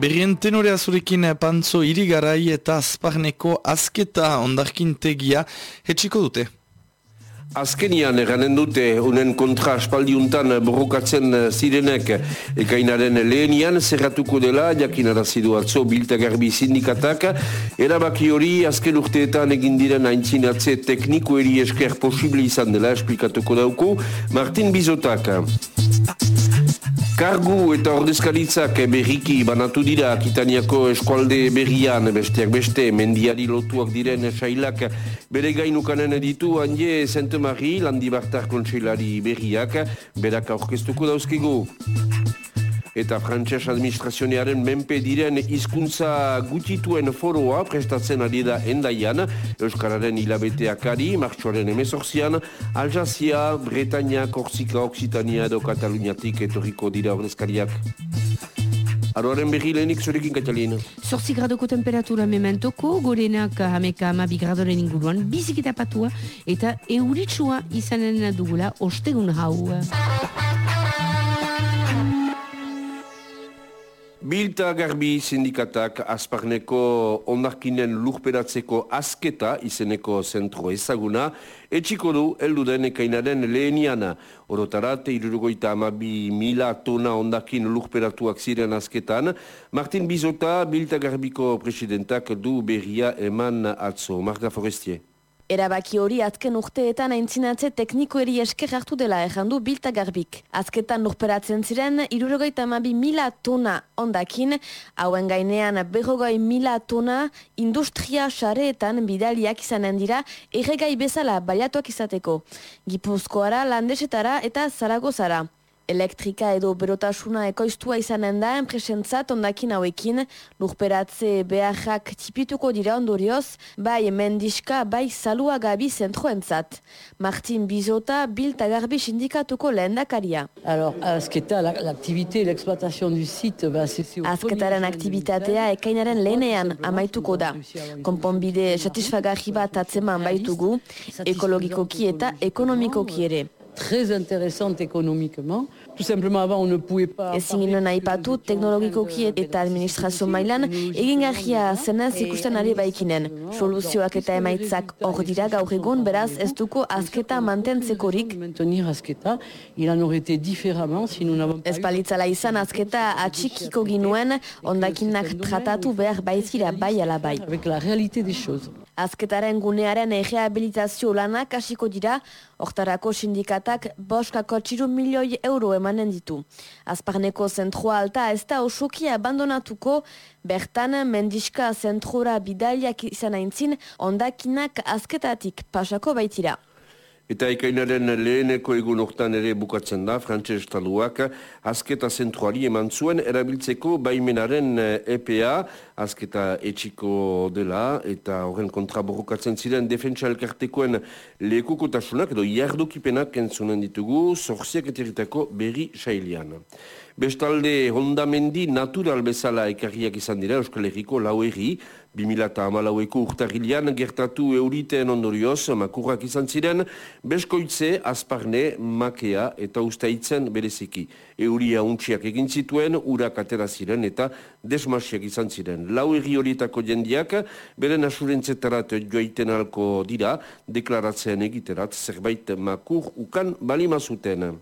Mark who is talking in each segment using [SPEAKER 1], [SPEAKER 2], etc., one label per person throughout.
[SPEAKER 1] Berrien tenorea zurekin pantzo irigarai eta azparneko azketa ondarkintegia hetxiko dute.
[SPEAKER 2] Azkenian eranen dute unen kontra aspaldiuntan borrokatzen zirenek. Ekainaren lehenian zerratuko dela jakin arazidu atzo bilta garbi sindikatak. Erabaki hori azken urteetan egin diren aintzinatze tekniko eri esker posible izan dela esplikatuko dauko Martin Bizotak. Kargu eta ordezkaritzak berriki banatu dira Akitaniako eskualde berrian. Besteak beste mendiari lotuak diren sailak bere gainukanen ditu handi Sainte-Marie landibartar kontseilari berriak berak aurkeztuko dauzkigu eta frantses administrazionearen menpe diren hizkuntza gutituen foroa prestatzen ari da endaian, Euskararen hilabeteakari, martxoaren emezorzian, Aljazia, Bretania, Korsika, Oksitania edo Kataluniatik etorriko dira ordezkariak. Aroaren berri lehenik zurekin katalien.
[SPEAKER 3] Zorzi gradoko temperatura mementoko, gorenak hameka amabi gradoren inguruan, bizik eta patua, eta euritsua izanen dugula ostegun hau.
[SPEAKER 2] Bilta Garbi sindikatak azparneko onarkinen lurperatzeko azketa izeneko zentro ezaguna, etxiko du elduden ekainaren leheniana. Orotarat, irurugoita amabi mila tona ondakin lurperatuak ziren azketan. Martin Bizota, Bilta Garbiko presidentak du berria eman atzo. Marga Forestier.
[SPEAKER 4] Erabaki hori azken urteetan aintzinatze teknikoeri esker hartu dela errandu bilta garbik. Azketan lurperatzen ziren, irurogeita amabi mila tona ondakin, hauen gainean berrogoi mila tona industria xareetan bidaliak izanen dira erregai bezala baliatuak izateko. Gipuzkoara, landesetara eta zaragozara elektrika edo berotasuna ekoiztua izanen da enpresentzat ondakin hauekin lurperatze beharrak tipituko dira ondorioz, bai mendiska, bai salua gabi zentroentzat. Martin Bizota, Bilta Garbi sindikatuko lehen dakaria. Azketaren aktivitatea ekainaren lehenean amaituko da. Konponbide satisfagarri bat atzeman baitugu, ekologikoki eta ekonomikoki ere.
[SPEAKER 5] Très intéressante économiquement. Tout simplement avant on ne pouvait pas...
[SPEAKER 4] Ezin ginen aipatu teknologikoki eta administrazio mailan egin garria zenaz ikusten ari baikinen. Soluzioak eta emaitzak hor dira gaur egun beraz ez duko azketa mantentzekorik.
[SPEAKER 5] Maintenir azketa, il en aurait été différemment si nous n'avons pas...
[SPEAKER 4] Ez balitzala izan azketa atxikiko ginuen ondakinak tratatu behar baizira bai ala bai.
[SPEAKER 5] Avec la réalité des choses.
[SPEAKER 4] Azketaren gunearen errehabilitazio lanak hasiko dira, hortarako sindikatak boskako txiru milioi euro emanen ditu. Azparneko zentroa alta ez da osoki abandonatuko, bertan mendiska zentrora bidaliak izan aintzin, ondakinak azketatik pasako baitira.
[SPEAKER 2] Eta ekainaren leheneko egun hortan ere bukatzen da, frantxe estaduak, azketa zentroari eman zuen, erabiltzeko baimenaren EPA, azketa etxiko dela, eta horren kontra borrokatzen ziren defentsa elkartekoen lekukotasunak, edo jardukipenak entzunen ditugu, zorziak eteritako berri sailian. Bestalde, hondamendi natural bezala ekarriak izan dira Euskal Herriko lau erri, 2008ko urtarrilean gertatu euriten ondorioz, makurrak izan ziren, beskoitze, azparne, makea eta ustaitzen bereziki. Euria untxiak egin zituen, urak atera ziren eta desmasiak izan ziren. Lau erri horietako jendiak, beren asurentzetarat joaiten alko dira, deklaratzen egiterat, zerbait makur ukan balimazuten.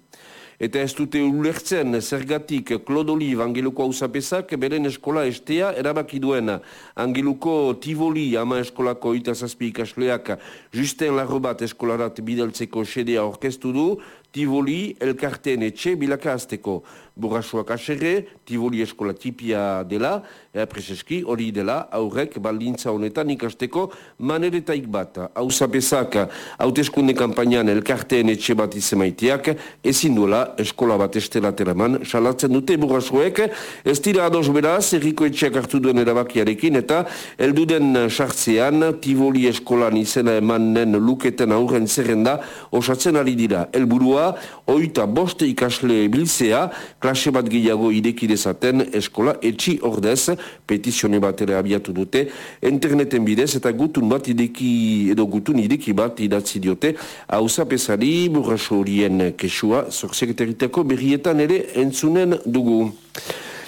[SPEAKER 2] Eta ez dute ulertzen zergatik Klodoli Angeluko hausapesak beren eskola estea erabaki duen. Angeluko Tivoli ama eskolako itazazpi ikasleak justen larro bat eskolarat bideltzeko sedea orkestu du, Tivoli elkarteen etxe bilaka azteko. Burrasuak aserre, Tivoli eskola tipia dela, ea preseski hori dela, aurrek baldintza honetan ikasteko maneretaik bat. Hau zapezak, hauteskunde kampainan elkarteen etxe bat izemaiteak, ezin duela eskola bat estela teraman, salatzen dute burrasuek, ez dira ados beraz, erriko etxeak hartu duen erabakiarekin, eta elduden sartzean, Tivoli eskolan izena emanen luketen aurren zerrenda, osatzen ari dira. Elburua oita boste ikasle biltzea, klase bat gehiago ideki dezaten eskola etxi ordez, petizione bat ere abiatu dute, interneten bidez eta gutun bat ideki, edo gutun ideki bat idatzi diote, hauza pesari burraso horien kesua, zorsekreteritako berrietan ere entzunen dugu.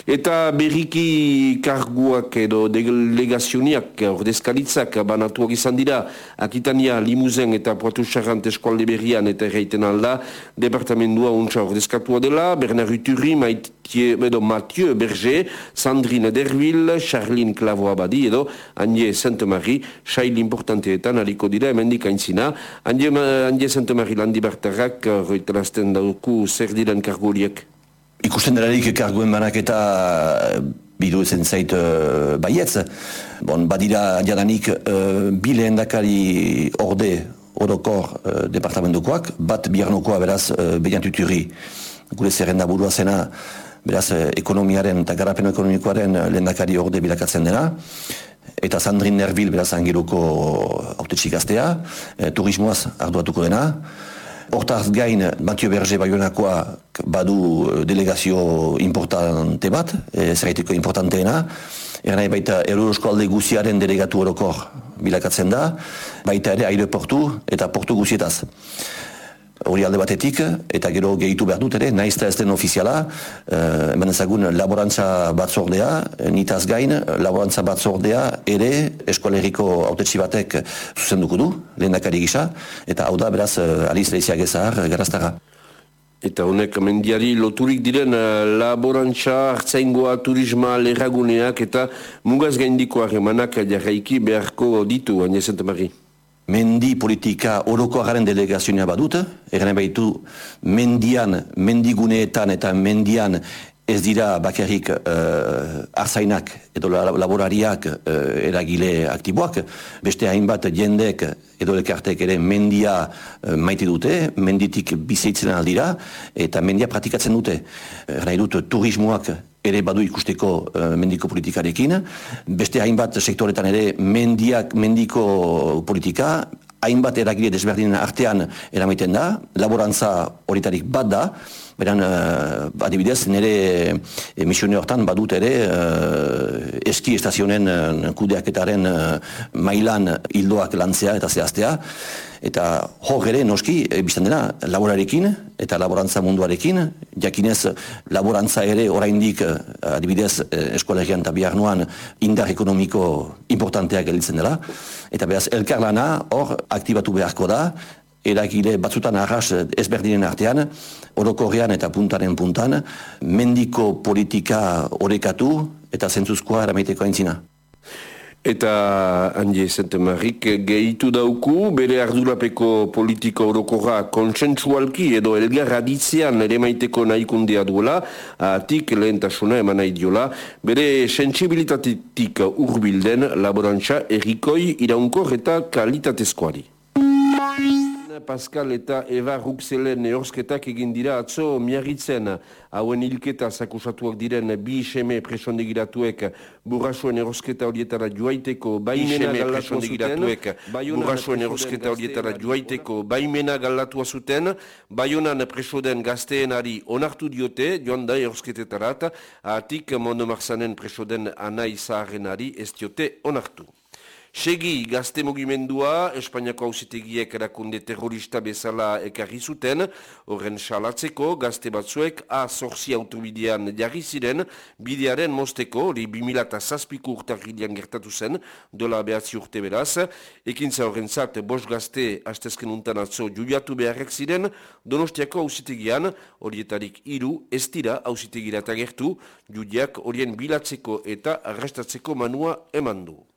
[SPEAKER 2] Eta berriki karguak edo delegazioniak ordezkalitzak banatuak izan dira Akitania, Limuzen eta Poatu Charrant eskualde berrian eta erraiten alda departamendua untsa ordezkatua dela Bernard Uturri, edo Mathieu Berger, Sandrine Derville, Charline Clavo Abadi edo Anje Sainte-Marie, sail importanteetan aliko dira emendik aintzina. Anje, Anje Sainte-Marie landi bartarrak, roitarazten dauku zer diren kargoliek?
[SPEAKER 6] Ikusten delarik karguen banaketa eh, bidu ezen zait uh, baietz. Bon, badira jadanik uh, bile endakari orde orokor uh, departamentokoak, bat biarnokoa beraz uh, bediantuturi gure zerrenda burua zena beraz ekonomiaren eta garapeno ekonomikoaren lehendakari orde bilakatzen dena. Eta Sandrin Nervil beraz angeluko autetxik gaztea, turismoaz arduatuko dena, Hortaz gain, Mathieu Berger Bayonakoa badu eh, delegazio importante bat, e, zerraiteko importanteena. Ernai baita Eurosko alde guziaren delegatu horokor bilakatzen da, baita ere aireportu eta portu guzietaz hori alde batetik, eta gero gehitu behar dut ere, naizta ez den ofiziala, eh, hemen ezagun laborantza batzordea, nitaz gain, laborantza batzordea ere eskoleriko autetxi batek zuzenduko du, lehendakari gisa, eta hau da beraz eh, aliz lehiziak ezahar garaztara.
[SPEAKER 2] Eta honek mendiari loturik diren eh, laborantza, hartzaingoa, turisma, leraguneak eta mugaz gaindiko harremanak jarraiki beharko ditu, Agnes Marie
[SPEAKER 6] mendi politika oroko agaren delegazioa badut, egaren baitu mendian, mendiguneetan eta mendian ez dira bakarrik uh, arzainak edo laborariak uh, eragile aktiboak, beste hainbat jendek edo elkartek ere mendia uh, maite dute, menditik bizeitzen aldira, eta mendia pratikatzen dute. Nahi dut turismoak ere badu ikusteko uh, mendiko politikarekin, beste hainbat sektoretan ere mendiak mendiko politika, hainbat eragile desberdinen artean eramaiten da, laborantza horitarik bat da, Beran, uh, adibidez, nire emisione hortan badut ere uh, eski estazionen uh, kudeaketaren uh, mailan hildoak lantzea eta zehaztea. Eta hor ere, noski, e, bizten dena, laborarekin eta laborantza munduarekin, jakinez laborantza ere oraindik adibidez eskolegian eta bihar nuan indar ekonomiko importanteak gelitzen dela. Eta beraz, elkarlana hor aktibatu beharko da, eragile batzutan arras ezberdinen artean, orokorrean eta puntaren puntan, mendiko politika orekatu eta zentzuzkoa eramaiteko aintzina.
[SPEAKER 2] Eta Andi Zentemarrik gehitu dauku, bere ardurapeko politika orokorra kontsentsualki edo elgar aditzean ere maiteko nahikundea duela, atik lehentasuna eman nahi diola, bere sensibilitatetik urbilden laborantza errikoi iraunkor eta kalitatezkoari. Pascal eta Eva Ruxelen eorsketak egin dira atzo miarritzen. Hauen hilketa zakusatuak diren bi seme presondegiratuek burrasuen erosketa horietara joaiteko baimena galatua zuten. Burrasuen erosketa horietara joaiteko baimena galatua zuten. Baionan presoden gazteenari onartu diote joan da erosketetarat atik Mondo Marzanen presoden anai zaharenari ez diote onartu. Segi gazte mugimendua, Espainiako hausitegiek erakunde terrorista bezala ekarri zuten, horren salatzeko gazte batzuek a zorzi autobidean jarri ziren, bidearen mosteko, hori 2006ko urtarrilean gertatu zen, dola behatzi urte beraz, ekintza horren zat, bos gazte hastezken untan atzo jubiatu beharrek ziren, donostiako hausitegian, horietarik iru, ez dira hausitegira gertu, judiak horien bilatzeko eta arrestatzeko manua emandu.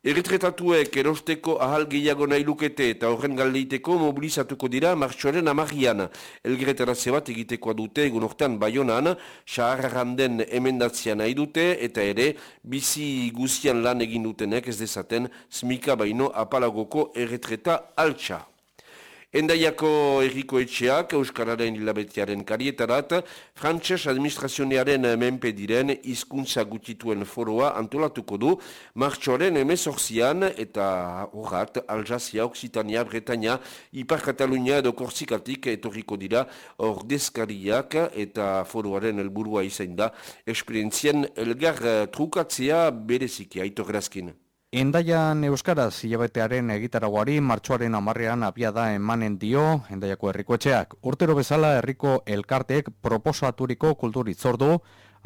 [SPEAKER 2] Erretretatuek erosteko ahal gehiago nahi lukete eta horren galdeiteko mobilizatuko dira martxoaren amagian. Elgeretara zebat egitekoa dute egun ortean baionan, xaharranden emendatzia nahi dute eta ere bizi guzian lan egin dutenek ez dezaten smika baino apalagoko erretreta altxa. Endaiako erriko etxeak, Euskararen hilabetiaren karietarat, frantses administrazionearen menpe diren hizkuntza gutituen foroa antolatuko du, martxoaren emezorzian eta horrat, Aljazia, Oksitania, Bretaña, Ipar Katalunia edo Korsikatik etorriko dira ordezkariak eta foroaren helburua izain da, esperientzien elgar trukatzea bereziki, aitor
[SPEAKER 7] Endaian Euskaraz hilabetearen egitaragoari martxoaren amarrean abiada emanen dio Endaiako herrikoetxeak. Urtero bezala herriko elkarteek proposaturiko kulturitzordu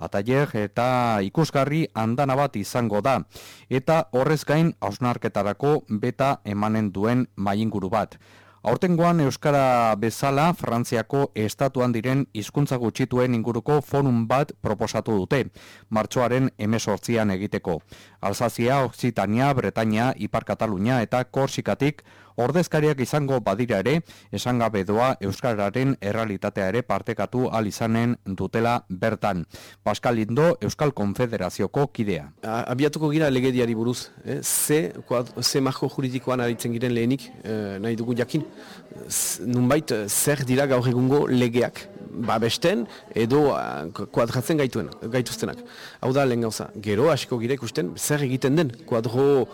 [SPEAKER 7] ataier eta ikusgarri andana bat izango da. Eta horrez gain hausnarketarako beta emanen duen mainguru bat. Aurtengoan Euskara bezala Frantziako estatuan diren hizkuntza gutxituen inguruko forum bat proposatu dute, martxoaren emesortzian egiteko. Alsazia, Occitania, Bretaña, Ipar Katalunia eta Korsikatik ordezkariak izango badira ere, esan gabe doa Euskararen errealitatea ere partekatu alizanen dutela bertan. Pascal Lindo, Euskal Konfederazioko kidea.
[SPEAKER 8] Abiatuko gira legediari buruz, eh? ze, kuad, ze marko juridikoan aritzen giren lehenik, eh, nahi dugu jakin, nunbait zer dira gaur egungo legeak babesten edo uh, kuadratzen gaituen, gaituztenak. Hau da lehen gauza, gero hasiko gira ikusten zer egiten den kuadro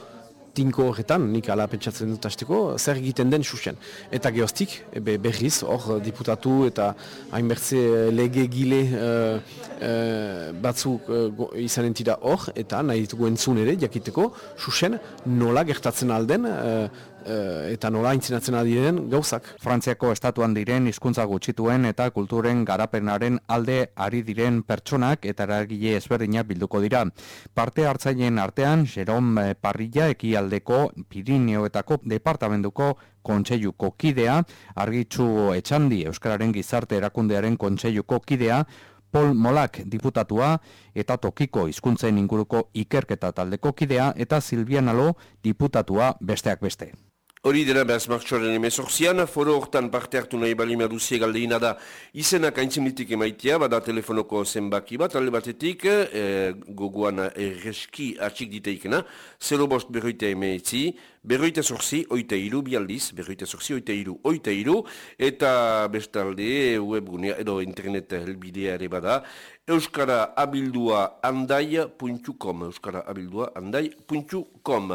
[SPEAKER 8] tinko horretan, nik ala pentsatzen dut azteko, zer egiten den susen. Eta geostik, be, berriz, hor diputatu eta hainbertze lege gile uh, uh, batzuk uh, izanen tira hor, eta nahi ditugu entzun ere, jakiteko, susen nola gertatzen alden, uh, Eh, eta nola intzinatzen adiren gauzak.
[SPEAKER 7] Frantziako estatuan diren hizkuntza gutxituen eta kulturen garapenaren alde ari diren pertsonak eta eragile ezberdinak bilduko dira. Parte hartzaileen artean, Jerome Parrilla ekialdeko Pirineoetako departamentuko kontseiluko kidea, argitzu etxandi Euskararen gizarte erakundearen kontseiluko kidea, Paul Molak diputatua eta tokiko hizkuntzen inguruko ikerketa taldeko kidea eta Silvia Nalo diputatua besteak beste.
[SPEAKER 2] Hori dena behaz martxoaren emezorzian, foro hortan parte hartu nahi balima duzie galdeina da. Izenak aintzimitik emaitia, bada telefonoko zenbaki bat, alde batetik, e, goguan erreski atxik diteikena, 0 bost berroita emeetzi, berroita sorzi, oita iru, bialdiz, berroita sorzi, oita iru, oita iru, eta bestalde webgunea edo internet helbidea ere bada, Euskara abildua andai.com Euskara abildua andai.com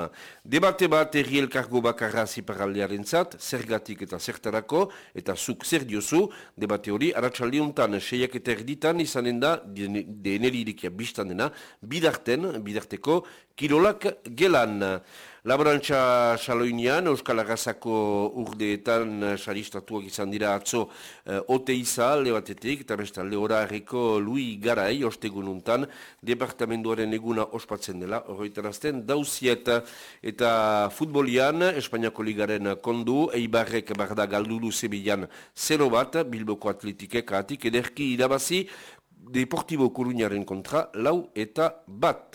[SPEAKER 2] Debate bat erri elkargo bakarra ziparaldearen zat, zergatik eta zertarako, eta zuk zer diozu, debate hori, aratsaldi honetan, seiak eta erditan, izanen da, deneridikia biztan dena, bidarten, bidarteko, kirolak gelan. Laborantza saloinean, Euskal Agazako urdeetan eh, saristatuak izan dira atzo uh, ote izal, lebatetik, eta bestalde horareko Lui Garai, ostegununtan, departamentuaren eguna ospatzen dela, horretarazten, dauziet eta futbolian, Espainiako ligaren kondu, Eibarrek barda galdulu zebilan zero bat, Bilboko atletikek atik, ederki irabazi, Deportibo Coruñaren kontra, lau eta bat.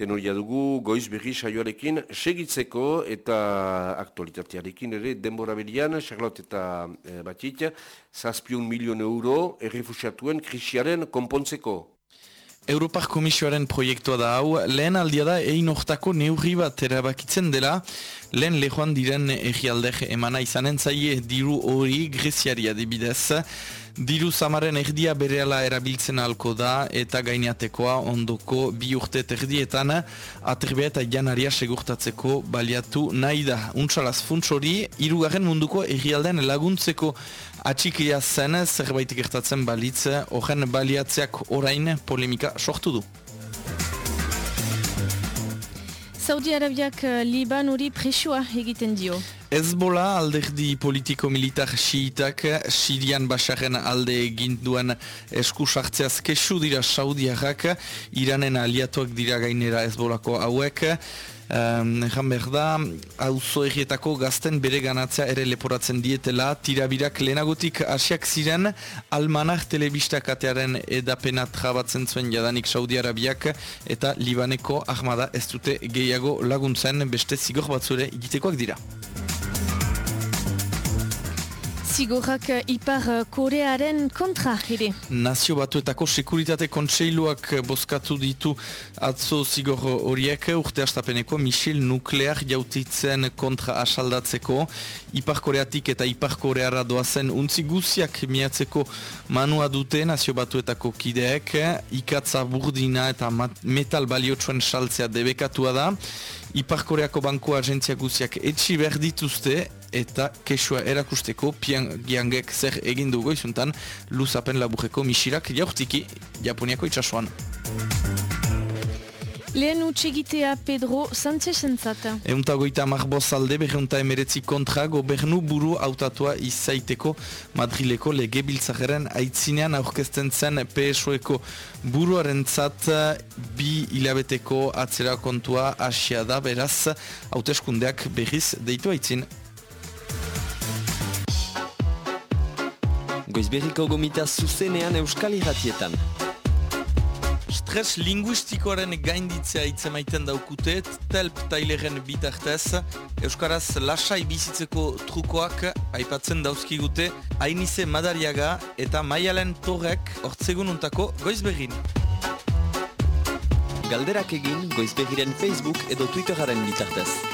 [SPEAKER 2] Tenoria dugu goiz berri saioarekin segitzeko eta aktualitatearekin ere denbora berian, Charlotte eta e, Batit, zazpion milion euro errefusiatuen krisiaren konpontzeko.
[SPEAKER 1] Europar Komisioaren proiektua da hau, lehen aldia da egin ortako neurri bat erabakitzen dela, lehen lehoan diren egialdek emana izanen zaie diru hori greziaria debidez, Diru zamaren erdia bereala erabiltzen alko da eta gaineatekoa ondoko bi urte terdietan aterbea eta janaria segurtatzeko baliatu nahi da. Untsalaz funtsori, irugarren munduko errialden laguntzeko atxikia zen zerbait gertatzen balitze, horren baliatzeak orain polemika sortu du.
[SPEAKER 4] Saudi Arabiak eh, Liban hori presioa egiten dio.
[SPEAKER 1] Ezbola alderdi politiko-militar xiitak Sirian Basaren alde egin duen esku sartzeaz kesu dira Saudiarrak, Iranen aliatuak dira gainera Ezbolako hauek. Ejan behar da, auzo egietako gazten bere ganatzea ere leporatzen dietela, tirabirak lehenagotik asiak ziren, almanak telebistakatearen edapena trabatzen zuen jadanik Saudi Arabiak, eta Libaneko ahmada ez dute gehiago laguntzen beste zigor batzure egitekoak dira.
[SPEAKER 4] Zigorrak eh, Ipar eh, Korearen kontra, ere?
[SPEAKER 1] Nazio batuetako sekuritate kontseiluak bozkatu ditu atzo zigor horiek urte astapeneko misil nuklear jautitzen kontra asaldatzeko. Ipar Koreatik eta Ipar Koreara doazen untzi guziak miatzeko manua dute nazio batuetako kideek. Ikatza burdina eta metal baliotsuen saltzea debekatua da. Ipar Koreako banko agentzia guziak etxi behar dituzte eta kesua erakusteko pian giangek zer egin dugu izuntan luzapen laburreko misirak jaurtiki Japoniako itxasuan.
[SPEAKER 9] Lehen utxegitea Pedro Sánchez entzata.
[SPEAKER 1] Eunta goita marbozalde berreunta emeretzi kontra gobernu buru autatua izaiteko Madrileko legebiltzageren aitzinean aurkezten zen PSOeko buruaren zat bi hilabeteko atzera kontua asia da beraz hauteskundeak berriz deitu aitzin.
[SPEAKER 10] Goizberriko gomita zuzenean Euskal Irratietan.
[SPEAKER 1] Stres linguistikoaren gainditzea itzemaiten daukute, telp taileren bitartez, Euskaraz lasai bizitzeko trukoak aipatzen dauzkigute, hainize madariaga eta maialen torrek hortzegun untako goizberrin.
[SPEAKER 10] Galderak egin Goizberriren Facebook edo Twitteraren bitartez.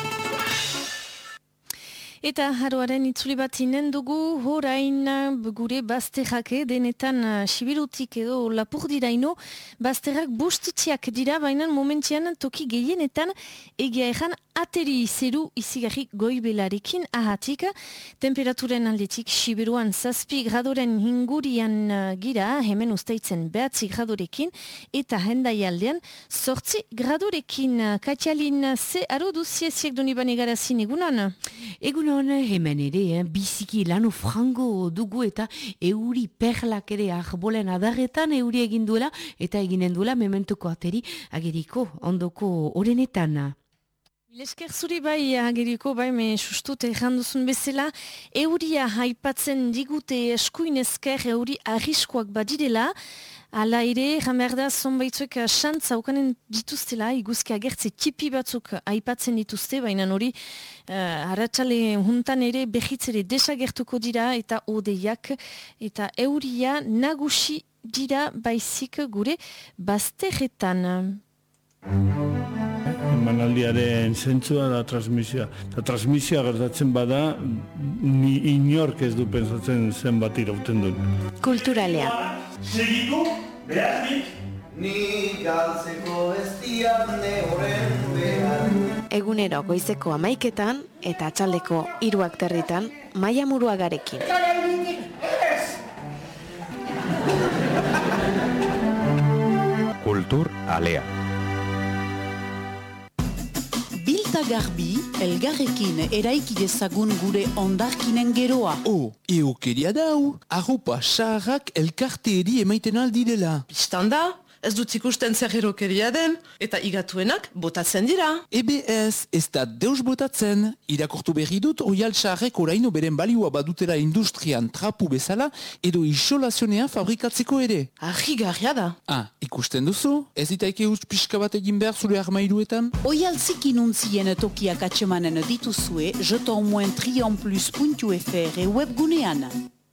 [SPEAKER 9] Eta haroaren itzuli bat inen dugu horain gure bazterrake denetan uh, sibirutik edo lapur diraino bazterrak bustitziak dira baina momentian toki gehienetan egia ejan ateri zeru izigarri goibelarekin ahatik temperaturen aldetik sibiruan zazpi gradoren hingurian uh, gira hemen usteitzen behatzi gradorekin eta hendai aldean sortzi gradorekin katialin ze aro duzieziek doni bane garazin egunan?
[SPEAKER 3] Egunan hemen ere, eh, biziki lano frango dugu eta euri perlak ere arbolen adarretan euri egin duela eta eginen duela mementuko ateri ageriko ondoko orenetan.
[SPEAKER 9] Lesker zuri bai ageriko bai me sustut erranduzun bezala euria haipatzen digute eskuin esker euri arriskoak badidela Ala ere, jamerda zonbaitzuek eh, ukanen dituztela, iguzki agertze tipi batzuk aipatzen dituzte, baina hori uh, haratsale juntan ere behitzere desagertuko dira eta odeiak eta euria nagusi dira baizik gure bazterretan.
[SPEAKER 11] Emanaldiaren zentzua da transmisioa. Eta transmisioa gertatzen bada, ni inork ez du pensatzen zenbat irauten duen.
[SPEAKER 9] Kulturalea.
[SPEAKER 12] Segitu, behaznik,
[SPEAKER 13] Ni galtzeko ez diatne horren behar
[SPEAKER 9] Egunero goizeko amaiketan eta atxaldeko hiruak territan maia muruagarekin.
[SPEAKER 14] Kultur alea.
[SPEAKER 15] Bilta garbi, elgarrekin eraiki dezagun gure ondarkinen geroa.
[SPEAKER 16] Oh, eokeria dau, arropa saharrak elkarteeri emaiten aldirela.
[SPEAKER 17] Bistan da, ez dut ikusten zer erokeria den, eta igatuenak botatzen dira.
[SPEAKER 16] Ebe ez, ez da deus botatzen, irakortu berri dut oial saharrek oraino beren balioa badutera industrian trapu bezala edo isolazionea fabrikatzeko ere.
[SPEAKER 17] Arri garria da.
[SPEAKER 16] Ah, ikusten duzu? Ez ditaike utz pixka bat egin behar zure armairuetan?
[SPEAKER 15] Oial zikinuntzien tokiak atsemanen dituzue, jetonmoen trionplus.fr webgunean.